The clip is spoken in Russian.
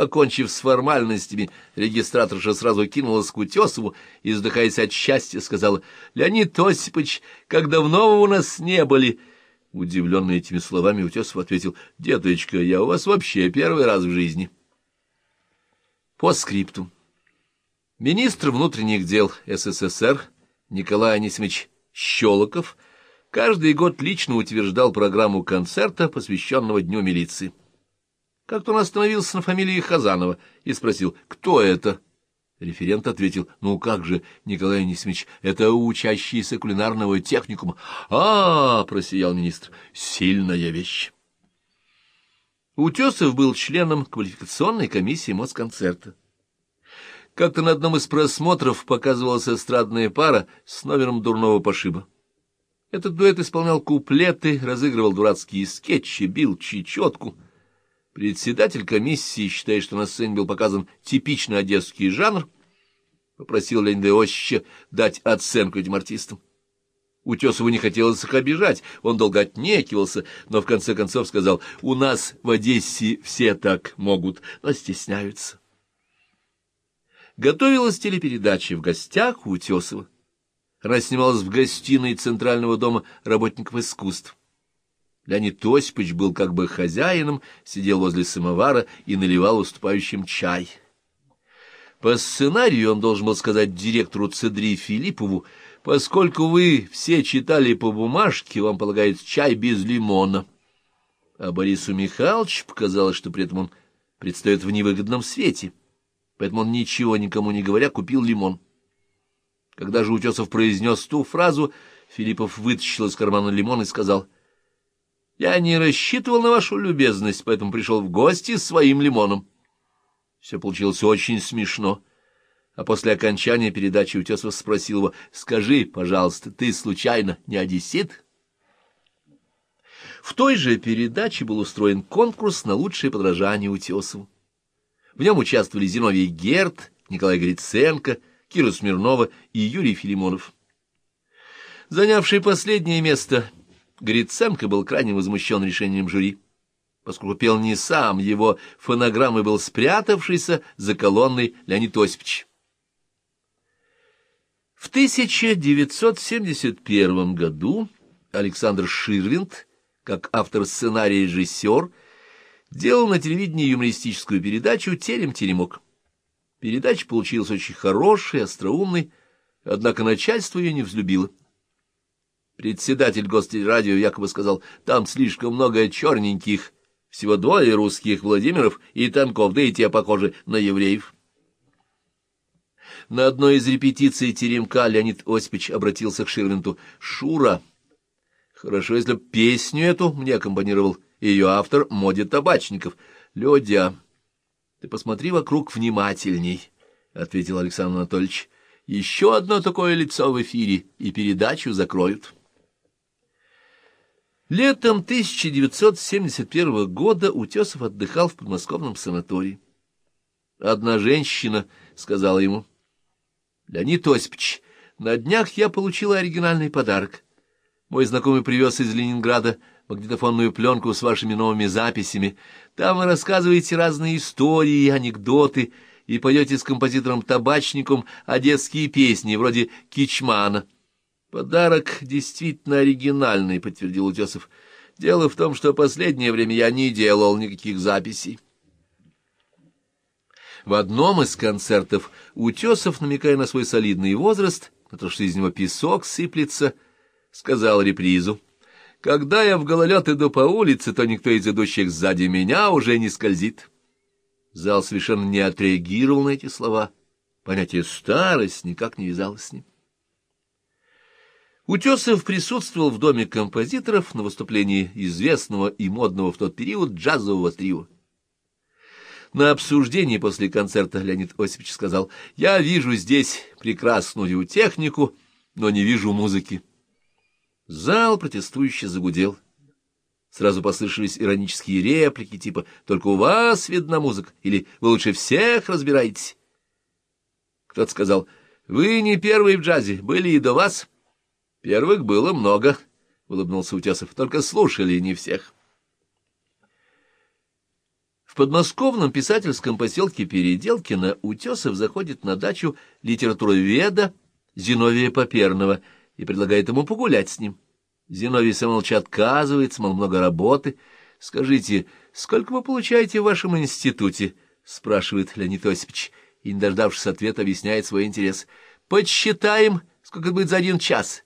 Покончив с формальностями, регистраторша сразу кинулась к Утесову и, вздыхаясь от счастья, сказала, «Леонид Осипович, как давно вы у нас не были!» Удивленный этими словами, Утесов ответил, «Деточка, я у вас вообще первый раз в жизни». По скрипту. Министр внутренних дел СССР Николай Анисимович Щелоков каждый год лично утверждал программу концерта, посвященного Дню милиции. Как-то он остановился на фамилии Хазанова и спросил, кто это? Референт ответил, ну как же, Николай Анисимович, это учащийся кулинарного техникума. А, -а, -а просиял министр, сильная вещь. Утесов был членом квалификационной комиссии Москонцерта. Как-то на одном из просмотров показывалась эстрадная пара с номером дурного пошиба. Этот дуэт исполнял куплеты, разыгрывал дурацкие скетчи, бил чечетку — Председатель комиссии, считая, что на сцене был показан типичный одесский жанр, попросил Леонида Иосифовича дать оценку этим артистам. Утесову не хотелось их обижать, он долго отнекивался, но в конце концов сказал, «У нас в Одессе все так могут, но стесняются». Готовилась телепередача «В гостях у Утесова». Она снималась в гостиной Центрального дома работников искусств. Леонид Осипович был как бы хозяином, сидел возле самовара и наливал уступающим чай. По сценарию он должен был сказать директору Цедри Филиппову, поскольку вы все читали по бумажке, вам полагается чай без лимона. А Борису Михайловичу показалось, что при этом он предстает в невыгодном свете, поэтому он, ничего никому не говоря, купил лимон. Когда же Утесов произнес ту фразу, Филиппов вытащил из кармана лимон и сказал — я не рассчитывал на вашу любезность, поэтому пришел в гости с своим лимоном. Все получилось очень смешно. А после окончания передачи Утесов спросил его, «Скажи, пожалуйста, ты случайно не одессит?» В той же передаче был устроен конкурс на лучшее подражание Утесову. В нем участвовали Зиновий Герт, Николай Гриценко, Кира Смирнова и Юрий Филимонов. Занявший последнее место Гриценко был крайне возмущен решением жюри. Поскольку пел не сам, его фонограммой был спрятавшийся за колонной Леонид Осипович. В 1971 году Александр Ширвинд, как автор сценария и режиссер, делал на телевидении юмористическую передачу «Терем-теремок». Передача получилась очень хорошей, остроумной, однако начальство ее не взлюбило. Председатель гостелерадио якобы сказал, там слишком много черненьких, всего двое русских Владимиров и Танков, да и те похожи на евреев. На одной из репетиций теремка Леонид Осипович обратился к Ширвинту. «Шура, хорошо, если песню эту мне аккомпанировал ее автор Моди Табачников. Ледя, ты посмотри вокруг внимательней», — ответил Александр Анатольевич. «Еще одно такое лицо в эфире, и передачу закроют». Летом 1971 года Утесов отдыхал в подмосковном санатории. Одна женщина сказала ему, «Леонид Осипович, на днях я получила оригинальный подарок. Мой знакомый привез из Ленинграда магнитофонную пленку с вашими новыми записями. Там вы рассказываете разные истории, анекдоты и поете с композитором-табачником одесские песни, вроде «Кичмана». Подарок действительно оригинальный, подтвердил Утесов. Дело в том, что последнее время я не делал никаких записей. В одном из концертов Утесов, намекая на свой солидный возраст, на то, что из него песок сыплется, сказал репризу. «Когда я в гололед иду по улице, то никто из идущих сзади меня уже не скользит». Зал совершенно не отреагировал на эти слова. Понятие «старость» никак не вязалось с ним. Утесов присутствовал в доме композиторов на выступлении известного и модного в тот период джазового трио. На обсуждении после концерта Леонид Осипович сказал, «Я вижу здесь прекрасную технику, но не вижу музыки». Зал протестующе загудел. Сразу послышались иронические реплики, типа «Только у вас видна музыка» или «Вы лучше всех разбираетесь». Кто-то сказал «Вы не первый в джазе, были и до вас». Первых было много, — улыбнулся Утесов, — только слушали не всех. В подмосковном писательском поселке Переделкино Утесов заходит на дачу литературоведа Зиновия Поперного и предлагает ему погулять с ним. Зиновий Самолч отказывается, мол, много работы. «Скажите, сколько вы получаете в вашем институте?» — спрашивает Леонид Осипович, и, не дождавшись ответа, объясняет свой интерес. «Подсчитаем, сколько будет за один час.